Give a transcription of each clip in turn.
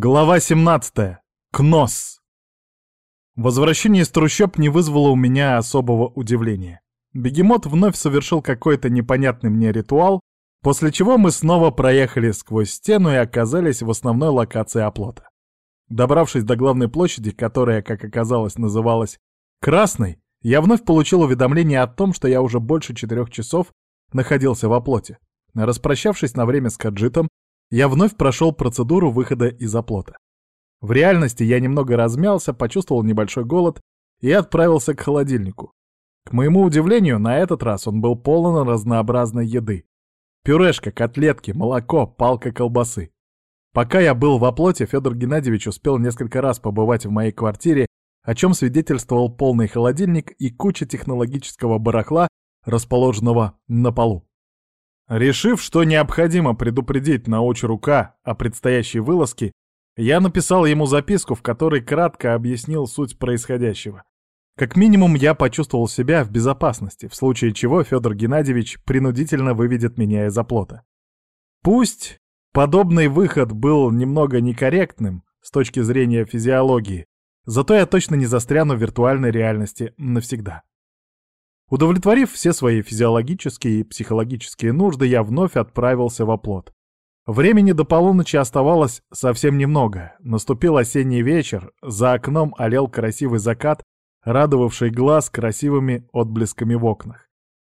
Глава 17. Кнос. Возвращение из трущоб не вызвало у меня особого удивления. Бегемот вновь совершил какой-то непонятный мне ритуал, после чего мы снова проехали сквозь стену и оказались в основной локации оплота. Добравшись до главной площади, которая, как оказалось, называлась Красной, я вновь получил уведомление о том, что я уже больше четырех часов находился в оплоте. Распрощавшись на время с Каджитом, я вновь прошел процедуру выхода из оплота. В реальности я немного размялся, почувствовал небольшой голод и отправился к холодильнику. К моему удивлению, на этот раз он был полон разнообразной еды. Пюрешка, котлетки, молоко, палка колбасы. Пока я был в оплоте, Федор Геннадьевич успел несколько раз побывать в моей квартире, о чем свидетельствовал полный холодильник и куча технологического барахла, расположенного на полу. Решив, что необходимо предупредить научрука о предстоящей вылазке, я написал ему записку, в которой кратко объяснил суть происходящего. Как минимум, я почувствовал себя в безопасности, в случае чего Федор Геннадьевич принудительно выведет меня из оплота. Пусть подобный выход был немного некорректным с точки зрения физиологии, зато я точно не застряну в виртуальной реальности навсегда. Удовлетворив все свои физиологические и психологические нужды, я вновь отправился в оплот. Времени до полуночи оставалось совсем немного. Наступил осенний вечер, за окном олел красивый закат, радовавший глаз красивыми отблесками в окнах.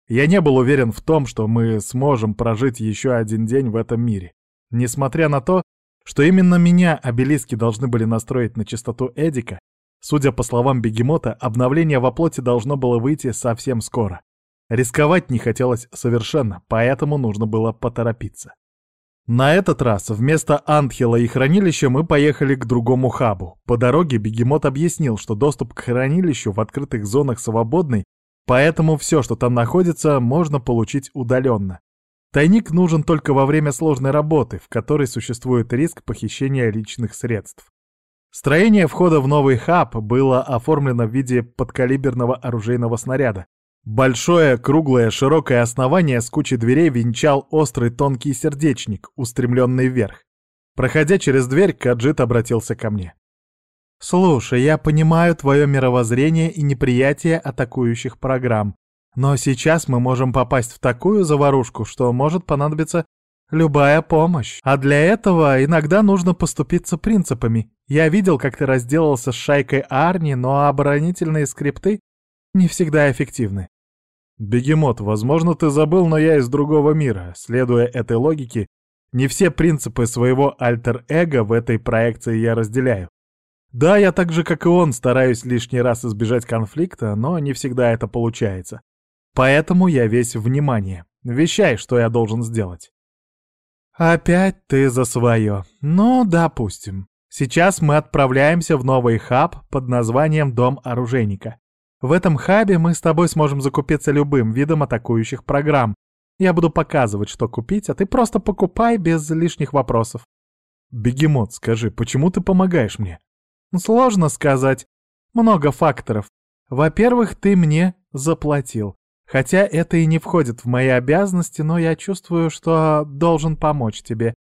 Я не был уверен в том, что мы сможем прожить еще один день в этом мире. Несмотря на то, что именно меня обелиски должны были настроить на частоту Эдика, Судя по словам бегемота, обновление во плоти должно было выйти совсем скоро. Рисковать не хотелось совершенно, поэтому нужно было поторопиться. На этот раз вместо Антхела и хранилища мы поехали к другому хабу. По дороге бегемот объяснил, что доступ к хранилищу в открытых зонах свободный, поэтому все, что там находится, можно получить удаленно. Тайник нужен только во время сложной работы, в которой существует риск похищения личных средств. Строение входа в новый хаб было оформлено в виде подкалиберного оружейного снаряда. Большое, круглое, широкое основание с кучей дверей венчал острый тонкий сердечник, устремленный вверх. Проходя через дверь, Каджит обратился ко мне. «Слушай, я понимаю твое мировоззрение и неприятие атакующих программ, но сейчас мы можем попасть в такую заварушку, что может понадобиться любая помощь. А для этого иногда нужно поступиться принципами. Я видел, как ты разделался с шайкой Арни, но оборонительные скрипты не всегда эффективны. Бегемот, возможно, ты забыл, но я из другого мира. Следуя этой логике, не все принципы своего альтер-эго в этой проекции я разделяю. Да, я так же, как и он, стараюсь лишний раз избежать конфликта, но не всегда это получается. Поэтому я весь внимание. Вещай, что я должен сделать. Опять ты за свое. Ну, допустим. Сейчас мы отправляемся в новый хаб под названием «Дом оружейника». В этом хабе мы с тобой сможем закупиться любым видом атакующих программ. Я буду показывать, что купить, а ты просто покупай без лишних вопросов. Бегемот, скажи, почему ты помогаешь мне? Сложно сказать. Много факторов. Во-первых, ты мне заплатил. Хотя это и не входит в мои обязанности, но я чувствую, что должен помочь тебе.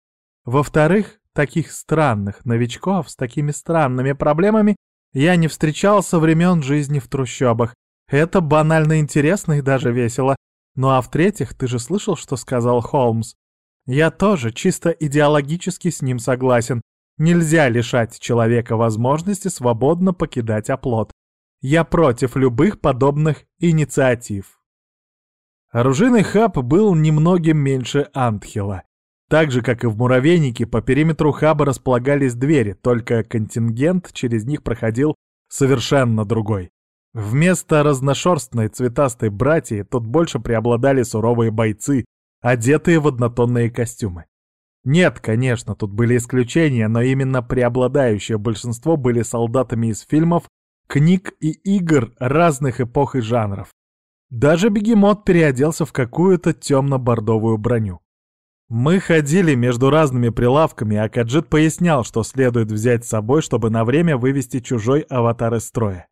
Во-вторых, Таких странных новичков с такими странными проблемами я не встречал со времен жизни в трущобах. Это банально интересно и даже весело. Ну а в-третьих, ты же слышал, что сказал Холмс? Я тоже чисто идеологически с ним согласен. Нельзя лишать человека возможности свободно покидать оплот. Я против любых подобных инициатив. Оружейный хаб был немногим меньше Антхила. Так же, как и в муравейнике, по периметру хаба располагались двери, только контингент через них проходил совершенно другой. Вместо разношерстной цветастой братьи тут больше преобладали суровые бойцы, одетые в однотонные костюмы. Нет, конечно, тут были исключения, но именно преобладающее большинство были солдатами из фильмов, книг и игр разных эпох и жанров. Даже бегемот переоделся в какую-то темно-бордовую броню. Мы ходили между разными прилавками, а Каджит пояснял, что следует взять с собой, чтобы на время вывести чужой аватар из строя.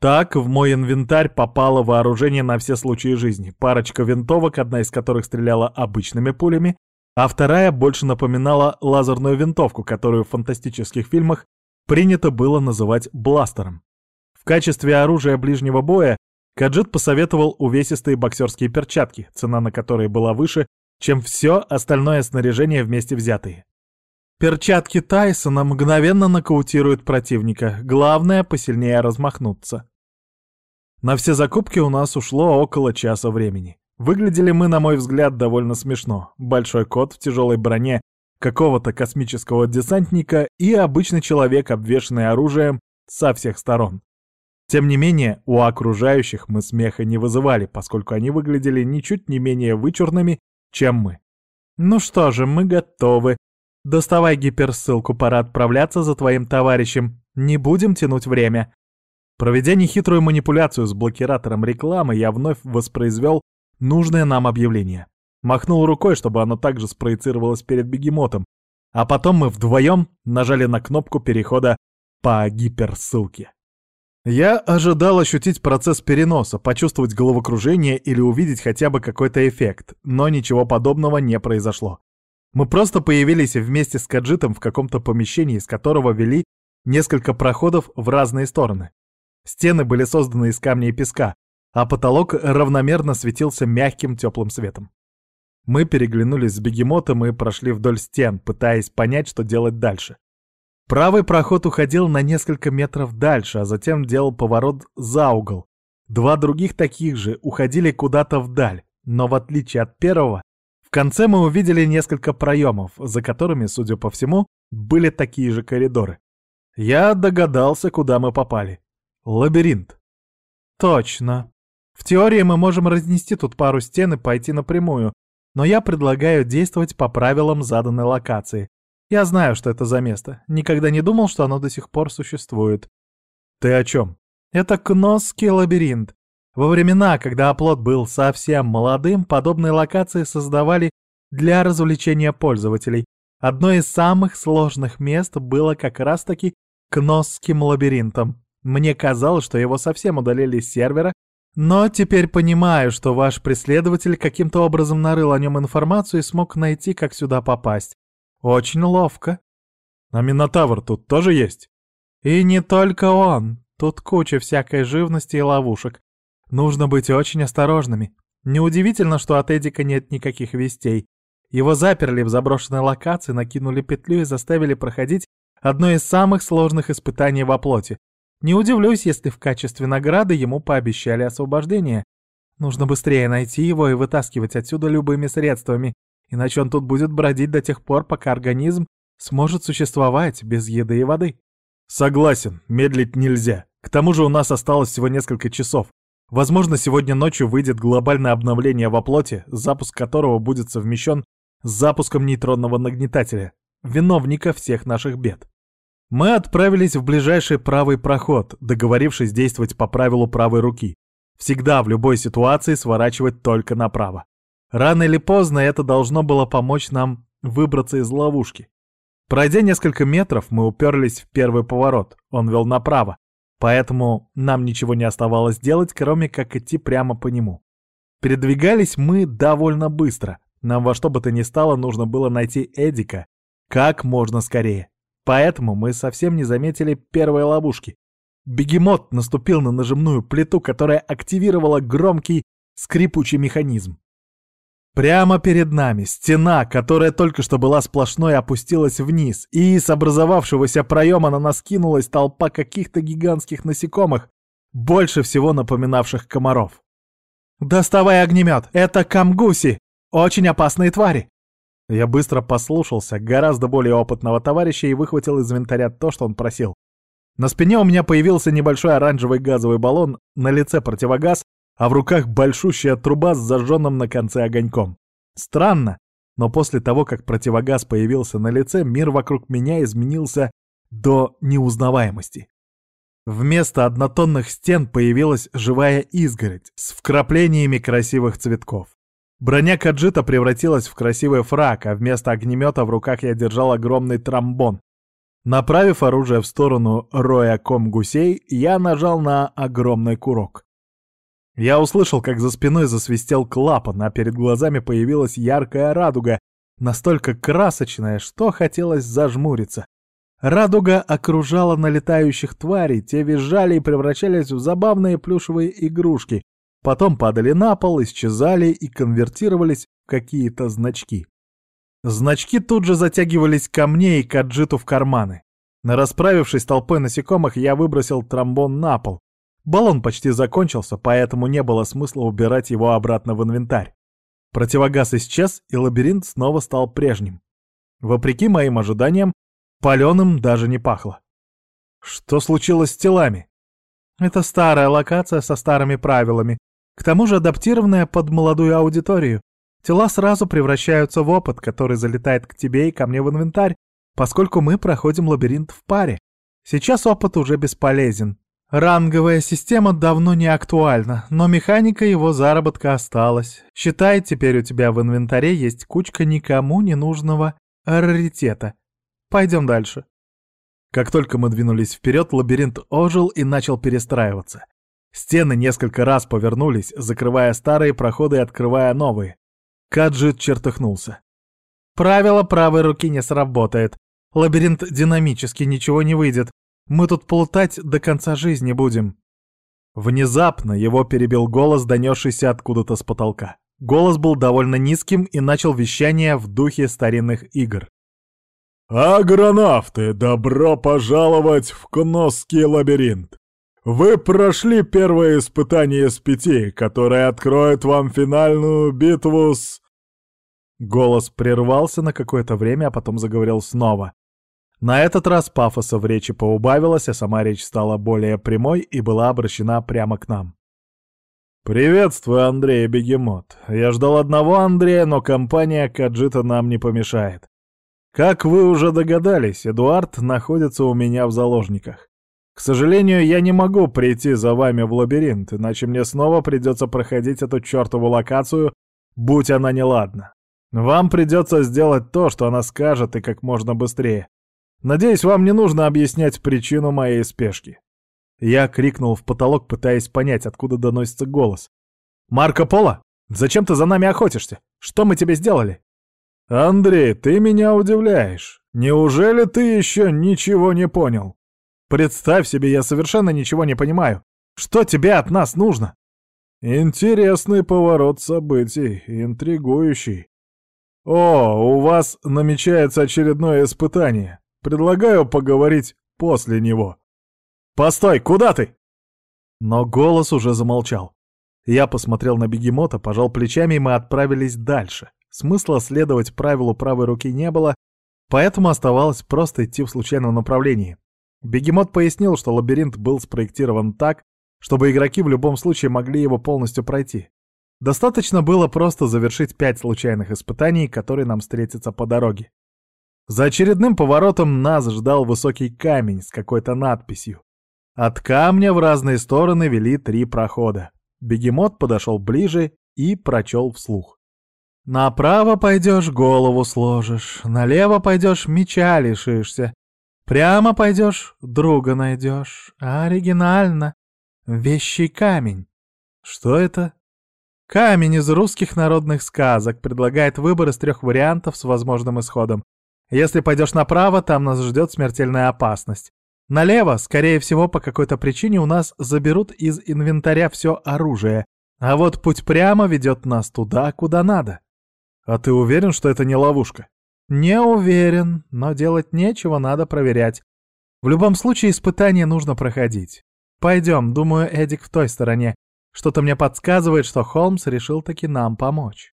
Так в мой инвентарь попало вооружение на все случаи жизни. Парочка винтовок, одна из которых стреляла обычными пулями, а вторая больше напоминала лазерную винтовку, которую в фантастических фильмах принято было называть бластером. В качестве оружия ближнего боя Каджит посоветовал увесистые боксерские перчатки, цена на которые была выше, чем все остальное снаряжение вместе взятые. Перчатки Тайсона мгновенно нокаутируют противника, главное посильнее размахнуться. На все закупки у нас ушло около часа времени. Выглядели мы, на мой взгляд, довольно смешно. Большой кот в тяжелой броне какого-то космического десантника и обычный человек, обвешанный оружием со всех сторон. Тем не менее, у окружающих мы смеха не вызывали, поскольку они выглядели ничуть не менее вычурными, чем мы. Ну что же, мы готовы. Доставай гиперссылку, пора отправляться за твоим товарищем. Не будем тянуть время. Проведя нехитрую манипуляцию с блокиратором рекламы, я вновь воспроизвел нужное нам объявление. Махнул рукой, чтобы оно также спроецировалось перед бегемотом, а потом мы вдвоем нажали на кнопку перехода по гиперссылке. Я ожидал ощутить процесс переноса, почувствовать головокружение или увидеть хотя бы какой-то эффект, но ничего подобного не произошло. Мы просто появились вместе с Каджитом в каком-то помещении, из которого вели несколько проходов в разные стороны. Стены были созданы из камня и песка, а потолок равномерно светился мягким теплым светом. Мы переглянулись с бегемотом и прошли вдоль стен, пытаясь понять, что делать дальше. Правый проход уходил на несколько метров дальше, а затем делал поворот за угол. Два других таких же уходили куда-то вдаль, но в отличие от первого, в конце мы увидели несколько проемов, за которыми, судя по всему, были такие же коридоры. Я догадался, куда мы попали. Лабиринт. Точно. В теории мы можем разнести тут пару стен и пойти напрямую, но я предлагаю действовать по правилам заданной локации. Я знаю, что это за место. Никогда не думал, что оно до сих пор существует. Ты о чем? Это Кносский лабиринт. Во времена, когда оплот был совсем молодым, подобные локации создавали для развлечения пользователей. Одно из самых сложных мест было как раз-таки Кносским лабиринтом. Мне казалось, что его совсем удалили с сервера, но теперь понимаю, что ваш преследователь каким-то образом нарыл о нем информацию и смог найти, как сюда попасть. Очень ловко. А Минотавр тут тоже есть? И не только он. Тут куча всякой живности и ловушек. Нужно быть очень осторожными. Неудивительно, что от Эдика нет никаких вестей. Его заперли в заброшенной локации, накинули петлю и заставили проходить одно из самых сложных испытаний во плоти не удивлюсь, если в качестве награды ему пообещали освобождение. Нужно быстрее найти его и вытаскивать отсюда любыми средствами, иначе он тут будет бродить до тех пор, пока организм сможет существовать без еды и воды. Согласен, медлить нельзя. К тому же у нас осталось всего несколько часов. Возможно, сегодня ночью выйдет глобальное обновление во плоти, запуск которого будет совмещен с запуском нейтронного нагнетателя, виновника всех наших бед. Мы отправились в ближайший правый проход, договорившись действовать по правилу правой руки. Всегда в любой ситуации сворачивать только направо. Рано или поздно это должно было помочь нам выбраться из ловушки. Пройдя несколько метров, мы уперлись в первый поворот, он вел направо, поэтому нам ничего не оставалось делать, кроме как идти прямо по нему. Передвигались мы довольно быстро, нам во что бы то ни стало нужно было найти Эдика как можно скорее. Поэтому мы совсем не заметили первой ловушки. Бегемот наступил на нажимную плиту, которая активировала громкий скрипучий механизм. Прямо перед нами стена, которая только что была сплошной, опустилась вниз, и из образовавшегося проема на нас кинулась толпа каких-то гигантских насекомых, больше всего напоминавших комаров. «Доставай огнемет! Это камгуси! Очень опасные твари!» Я быстро послушался гораздо более опытного товарища и выхватил из инвентаря то, что он просил. На спине у меня появился небольшой оранжевый газовый баллон, на лице противогаз, а в руках большущая труба с зажженным на конце огоньком. Странно, но после того, как противогаз появился на лице, мир вокруг меня изменился до неузнаваемости. Вместо однотонных стен появилась живая изгородь с вкраплениями красивых цветков. Броня Каджита превратилась в красивый фраг, а вместо огнемета в руках я держал огромный тромбон. Направив оружие в сторону роя ком гусей, я нажал на огромный курок. Я услышал, как за спиной засвистел клапан, а перед глазами появилась яркая радуга, настолько красочная, что хотелось зажмуриться. Радуга окружала налетающих тварей, те визжали и превращались в забавные плюшевые игрушки, потом падали на пол, исчезали и конвертировались в какие-то значки. Значки тут же затягивались ко мне и каджиту в карманы. Расправившись толпой насекомых, я выбросил тромбон на пол. Баллон почти закончился, поэтому не было смысла убирать его обратно в инвентарь. Противогаз исчез, и лабиринт снова стал прежним. Вопреки моим ожиданиям, Паленым даже не пахло. Что случилось с телами? Это старая локация со старыми правилами, к тому же адаптированная под молодую аудиторию. Тела сразу превращаются в опыт, который залетает к тебе и ко мне в инвентарь, поскольку мы проходим лабиринт в паре. Сейчас опыт уже бесполезен. Ранговая система давно не актуальна, но механика его заработка осталась. Считай, теперь у тебя в инвентаре есть кучка никому не нужного раритета. Пойдем дальше. Как только мы двинулись вперед, лабиринт ожил и начал перестраиваться. Стены несколько раз повернулись, закрывая старые проходы и открывая новые. Каджит чертыхнулся. Правило правой руки не сработает. Лабиринт динамически, ничего не выйдет. Мы тут плутать до конца жизни будем. Внезапно его перебил голос, донесшийся откуда-то с потолка. Голос был довольно низким и начал вещание в духе старинных игр. «Агронавты, добро пожаловать в Кносский лабиринт! Вы прошли первое испытание из пяти, которое откроет вам финальную битву с...» Голос прервался на какое-то время, а потом заговорил снова. На этот раз пафоса в речи поубавилось, а сама речь стала более прямой и была обращена прямо к нам. «Приветствую, Андрей Бегемот. Я ждал одного Андрея, но компания Каджита нам не помешает. Как вы уже догадались, Эдуард находится у меня в заложниках. К сожалению, я не могу прийти за вами в лабиринт, иначе мне снова придется проходить эту чертову локацию, будь она неладна. Вам придется сделать то, что она скажет, и как можно быстрее. Надеюсь, вам не нужно объяснять причину моей спешки. Я крикнул в потолок, пытаясь понять, откуда доносится голос. «Марко Поло, зачем ты за нами охотишься? Что мы тебе сделали?» «Андрей, ты меня удивляешь. Неужели ты еще ничего не понял?» «Представь себе, я совершенно ничего не понимаю. Что тебе от нас нужно?» «Интересный поворот событий, интригующий. О, у вас намечается очередное испытание. Предлагаю поговорить после него». «Постой, куда ты?» Но голос уже замолчал. Я посмотрел на бегемота, пожал плечами, и мы отправились дальше. Смысла следовать правилу правой руки не было, поэтому оставалось просто идти в случайном направлении. Бегемот пояснил, что лабиринт был спроектирован так, чтобы игроки в любом случае могли его полностью пройти. Достаточно было просто завершить пять случайных испытаний, которые нам встретятся по дороге. За очередным поворотом нас ждал высокий камень с какой-то надписью. От камня в разные стороны вели три прохода. Бегемот подошел ближе и прочел вслух. Направо пойдешь, голову сложишь, налево пойдешь, меча лишишься. Прямо пойдешь, друга найдешь. Оригинально. Вещий камень. Что это? Камень из русских народных сказок предлагает выбор из трех вариантов с возможным исходом. Если пойдешь направо, там нас ждет смертельная опасность. Налево, скорее всего, по какой-то причине у нас заберут из инвентаря все оружие. А вот путь прямо ведет нас туда, куда надо. А ты уверен, что это не ловушка? Не уверен, но делать нечего, надо проверять. В любом случае испытание нужно проходить. Пойдем, думаю, Эдик в той стороне. Что-то мне подсказывает, что Холмс решил таки нам помочь.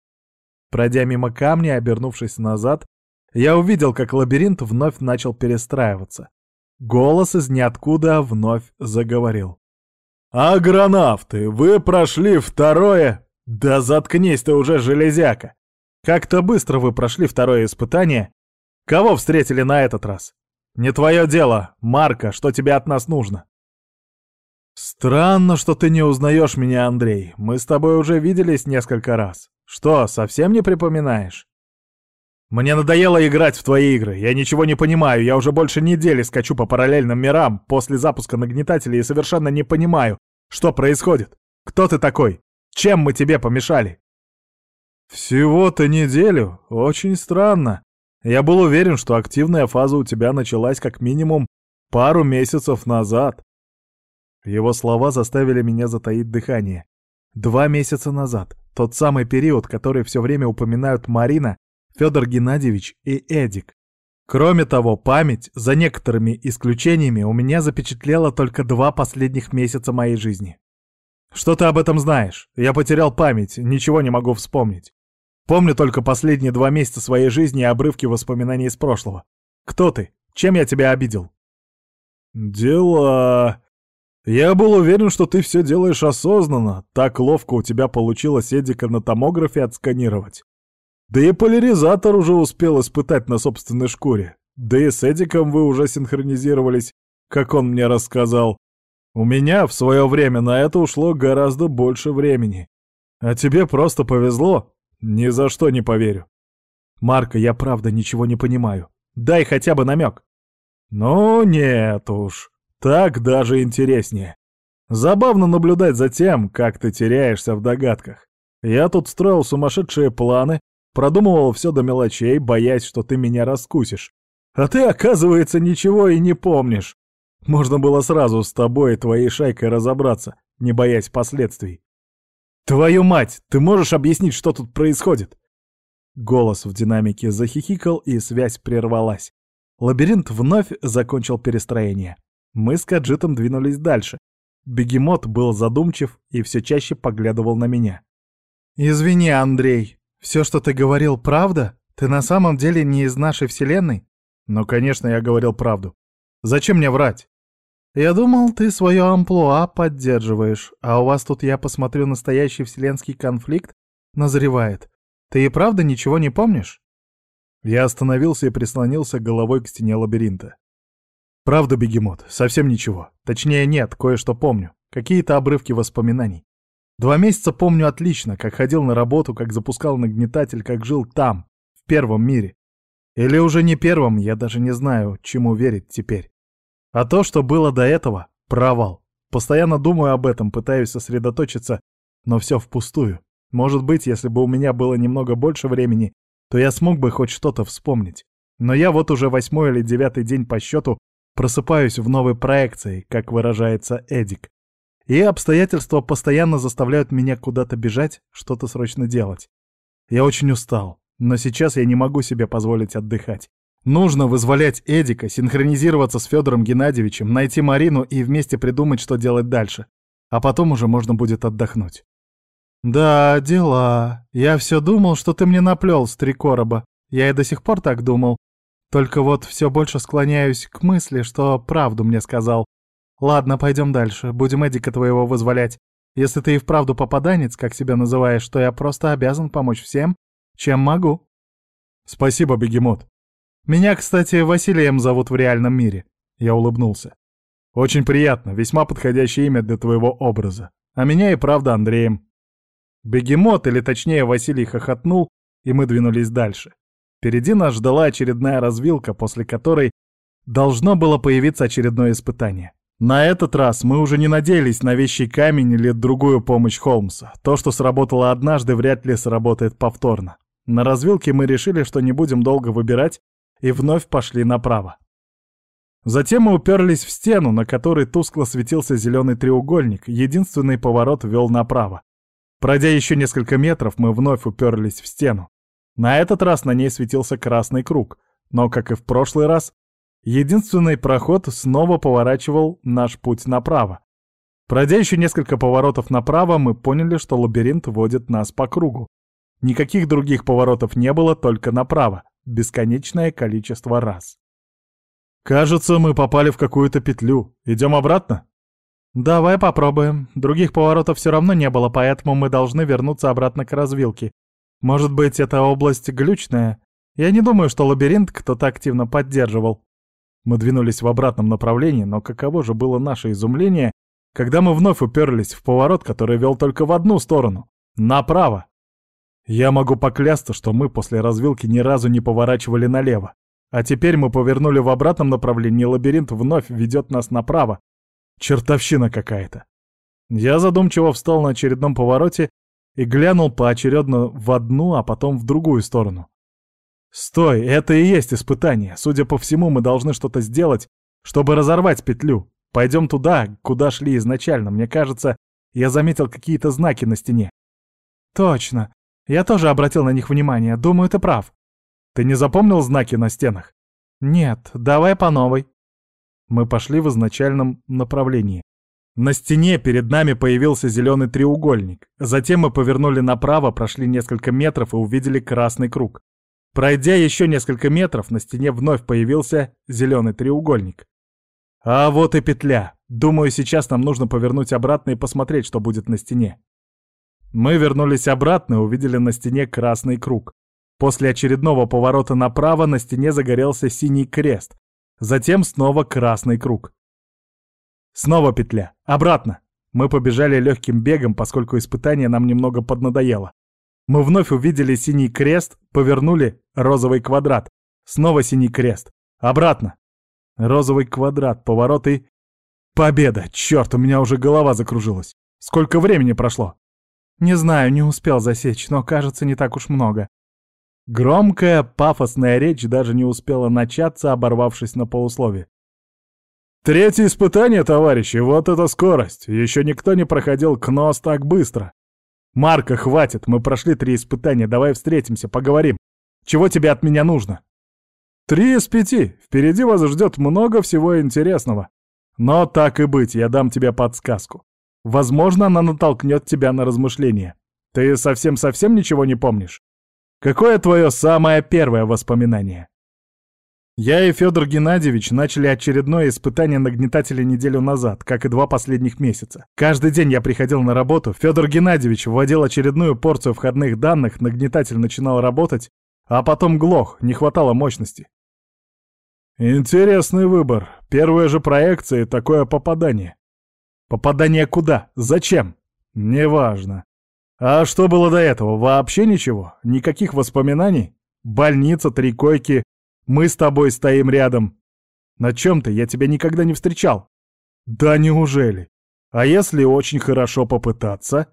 Пройдя мимо камня обернувшись назад, я увидел, как лабиринт вновь начал перестраиваться. Голос из ниоткуда вновь заговорил. «Агронавты, вы прошли второе...» «Да заткнись ты уже, железяка! Как-то быстро вы прошли второе испытание. Кого встретили на этот раз? Не твое дело, Марка, что тебе от нас нужно? Странно, что ты не узнаешь меня, Андрей. Мы с тобой уже виделись несколько раз. Что, совсем не припоминаешь? Мне надоело играть в твои игры. Я ничего не понимаю. Я уже больше недели скачу по параллельным мирам после запуска нагнетателя и совершенно не понимаю, что происходит. Кто ты такой? Чем мы тебе помешали? Всего-то неделю? Очень странно. Я был уверен, что активная фаза у тебя началась как минимум пару месяцев назад. Его слова заставили меня затаить дыхание. Два месяца назад, тот самый период, который все время упоминают Марина, Федор Геннадьевич и Эдик. Кроме того, память, за некоторыми исключениями, у меня запечатлела только два последних месяца моей жизни. Что ты об этом знаешь? Я потерял память, ничего не могу вспомнить. Помню только последние два месяца своей жизни и обрывки воспоминаний из прошлого. Кто ты? Чем я тебя обидел? Дела... Я был уверен, что ты все делаешь осознанно. Так ловко у тебя получилось Эдика на томографе отсканировать. Да и поляризатор уже успел испытать на собственной шкуре. Да и с Эдиком вы уже синхронизировались, как он мне рассказал. У меня в свое время на это ушло гораздо больше времени. А тебе просто повезло, ни за что не поверю. Марка, я правда ничего не понимаю. Дай хотя бы намек. Ну нет уж, так даже интереснее. Забавно наблюдать за тем, как ты теряешься в догадках. Я тут строил сумасшедшие планы, продумывал все до мелочей, боясь, что ты меня раскусишь. А ты, оказывается, ничего и не помнишь. Можно было сразу с тобой и твоей шайкой разобраться, не боясь последствий. «Твою мать! Ты можешь объяснить, что тут происходит?» Голос в динамике захихикал, и связь прервалась. Лабиринт вновь закончил перестроение. Мы с Каджитом двинулись дальше. Бегемот был задумчив и все чаще поглядывал на меня. «Извини, Андрей, все, что ты говорил, правда? Ты на самом деле не из нашей вселенной?» «Ну, конечно, я говорил правду. Зачем мне врать?» «Я думал, ты свое амплуа поддерживаешь, а у вас тут, я посмотрю, настоящий вселенский конфликт назревает. Ты и правда ничего не помнишь?» Я остановился и прислонился головой к стене лабиринта. «Правда, бегемот, совсем ничего. Точнее, нет, кое-что помню. Какие-то обрывки воспоминаний. Два месяца помню отлично, как ходил на работу, как запускал нагнетатель, как жил там, в первом мире. Или уже не первом, я даже не знаю, чему верить теперь. А то, что было до этого — провал. Постоянно думаю об этом, пытаюсь сосредоточиться, но все впустую. Может быть, если бы у меня было немного больше времени, то я смог бы хоть что-то вспомнить. Но я вот уже восьмой или девятый день по счету просыпаюсь в новой проекции, как выражается Эдик. И обстоятельства постоянно заставляют меня куда-то бежать, что-то срочно делать. Я очень устал, но сейчас я не могу себе позволить отдыхать. Нужно вызволять Эдика, синхронизироваться с Федором Геннадьевичем, найти Марину и вместе придумать, что делать дальше. А потом уже можно будет отдохнуть. «Да, дела. Я все думал, что ты мне наплел с три короба. Я и до сих пор так думал. Только вот все больше склоняюсь к мысли, что правду мне сказал. Ладно, пойдем дальше. Будем Эдика твоего вызволять. Если ты и вправду попаданец, как себя называешь, то я просто обязан помочь всем, чем могу». «Спасибо, бегемот», меня, кстати, Василием зовут в реальном мире. Я улыбнулся. Очень приятно, весьма подходящее имя для твоего образа. А меня и правда Андреем. Бегемот, или точнее Василий хохотнул, и мы двинулись дальше. Впереди нас ждала очередная развилка, после которой должно было появиться очередное испытание. На этот раз мы уже не надеялись на вещий камень или другую помощь Холмса. То, что сработало однажды, вряд ли сработает повторно. На развилке мы решили, что не будем долго выбирать, и вновь пошли направо. Затем мы уперлись в стену, на которой тускло светился зеленый треугольник, единственный поворот вел направо. Пройдя еще несколько метров, мы вновь уперлись в стену. На этот раз на ней светился красный круг, но, как и в прошлый раз, единственный проход снова поворачивал наш путь направо. Пройдя еще несколько поворотов направо, мы поняли, что лабиринт водит нас по кругу. Никаких других поворотов не было, только направо бесконечное количество раз. «Кажется, мы попали в какую-то петлю. Идем обратно?» «Давай попробуем. Других поворотов все равно не было, поэтому мы должны вернуться обратно к развилке. Может быть, эта область глючная? Я не думаю, что лабиринт кто-то активно поддерживал». Мы двинулись в обратном направлении, но каково же было наше изумление, когда мы вновь уперлись в поворот, который вел только в одну сторону — направо. Я могу поклясться, что мы после развилки ни разу не поворачивали налево. А теперь мы повернули в обратном направлении, лабиринт вновь ведет нас направо. Чертовщина какая-то. Я задумчиво встал на очередном повороте и глянул поочередно в одну, а потом в другую сторону. «Стой, это и есть испытание. Судя по всему, мы должны что-то сделать, чтобы разорвать петлю. Пойдем туда, куда шли изначально. Мне кажется, я заметил какие-то знаки на стене». «Точно. Я тоже обратил на них внимание. Думаю, ты прав». «Ты не запомнил знаки на стенах?» «Нет, давай по новой». Мы пошли в изначальном направлении. На стене перед нами появился зеленый треугольник. Затем мы повернули направо, прошли несколько метров и увидели красный круг. Пройдя еще несколько метров, на стене вновь появился зеленый треугольник. А вот и петля. Думаю, сейчас нам нужно повернуть обратно и посмотреть, что будет на стене. Мы вернулись обратно и увидели на стене красный круг. После очередного поворота направо на стене загорелся синий крест. Затем снова красный круг. Снова петля. Обратно. Мы побежали легким бегом, поскольку испытание нам немного поднадоело. Мы вновь увидели синий крест, повернули розовый квадрат. Снова синий крест. Обратно. Розовый квадрат, поворот и... Победа! Черт, у меня уже голова закружилась. Сколько времени прошло? Не знаю, не успел засечь, но кажется, не так уж много. Громкая, пафосная речь даже не успела начаться, оборвавшись на полуслове. Третье испытание, товарищи, вот это скорость. Еще никто не проходил КНОС так быстро. Марка, хватит, мы прошли три испытания, давай встретимся, поговорим. Чего тебе от меня нужно? Три из пяти. Впереди вас ждет много всего интересного. Но так и быть, я дам тебе подсказку. Возможно, она натолкнет тебя на размышления. Ты совсем-совсем ничего не помнишь? Какое твое самое первое воспоминание? Я и Федор Геннадьевич начали очередное испытание нагнетателя неделю назад, как и два последних месяца. Каждый день я приходил на работу, Федор Геннадьевич вводил очередную порцию входных данных, нагнетатель начинал работать, а потом глох, не хватало мощности. Интересный выбор. Первая же проекция и такое попадание. Попадание куда? Зачем? Неважно. А что было до этого? Вообще ничего? Никаких воспоминаний? Больница, три койки, мы с тобой стоим рядом. На чем ты? Я тебя никогда не встречал. Да неужели? А если очень хорошо попытаться?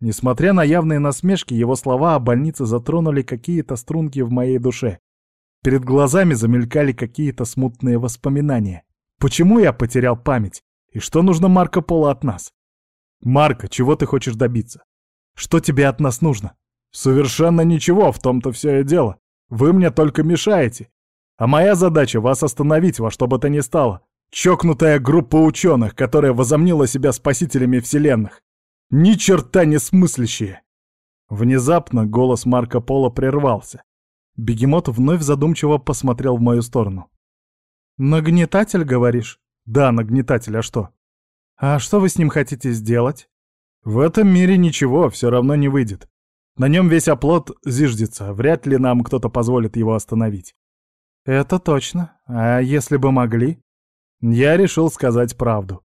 Несмотря на явные насмешки, его слова о больнице затронули какие-то струнки в моей душе. Перед глазами замелькали какие-то смутные воспоминания. Почему я потерял память? И что нужно Марко Поло от нас? Марко, чего ты хочешь добиться? Что тебе от нас нужно? Совершенно ничего, в том-то все и дело. Вы мне только мешаете. А моя задача — вас остановить во что бы то ни стало. Чокнутая группа ученых, которая возомнила себя спасителями вселенных. Ни черта не смыслящие. Внезапно голос Марко Поло прервался. Бегемот вновь задумчиво посмотрел в мою сторону. «Нагнетатель, говоришь?» «Да, нагнетатель, а что?» «А что вы с ним хотите сделать?» «В этом мире ничего, все равно не выйдет. На нем весь оплот зиждется, вряд ли нам кто-то позволит его остановить. Это точно. А если бы могли? Я решил сказать правду.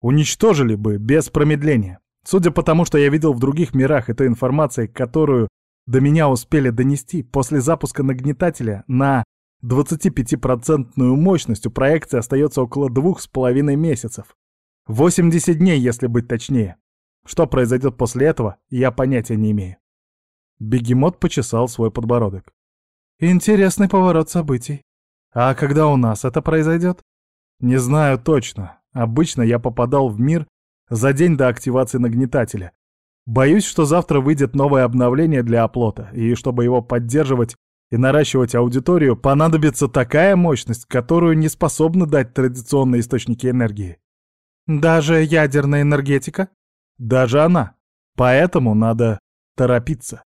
Уничтожили бы без промедления. Судя по тому, что я видел в других мирах, этой информации, которую до меня успели донести после запуска нагнетателя на 25% мощность у проекции остается около двух с половиной месяцев. 80 дней, если быть точнее. Что произойдет после этого, я понятия не имею. Бегемот почесал свой подбородок. Интересный поворот событий. А когда у нас это произойдет? Не знаю точно. Обычно я попадал в мир за день до активации нагнетателя. Боюсь, что завтра выйдет новое обновление для оплота, и чтобы его поддерживать и наращивать аудиторию, понадобится такая мощность, которую не способны дать традиционные источники энергии. Даже ядерная энергетика? Даже она. Поэтому надо торопиться.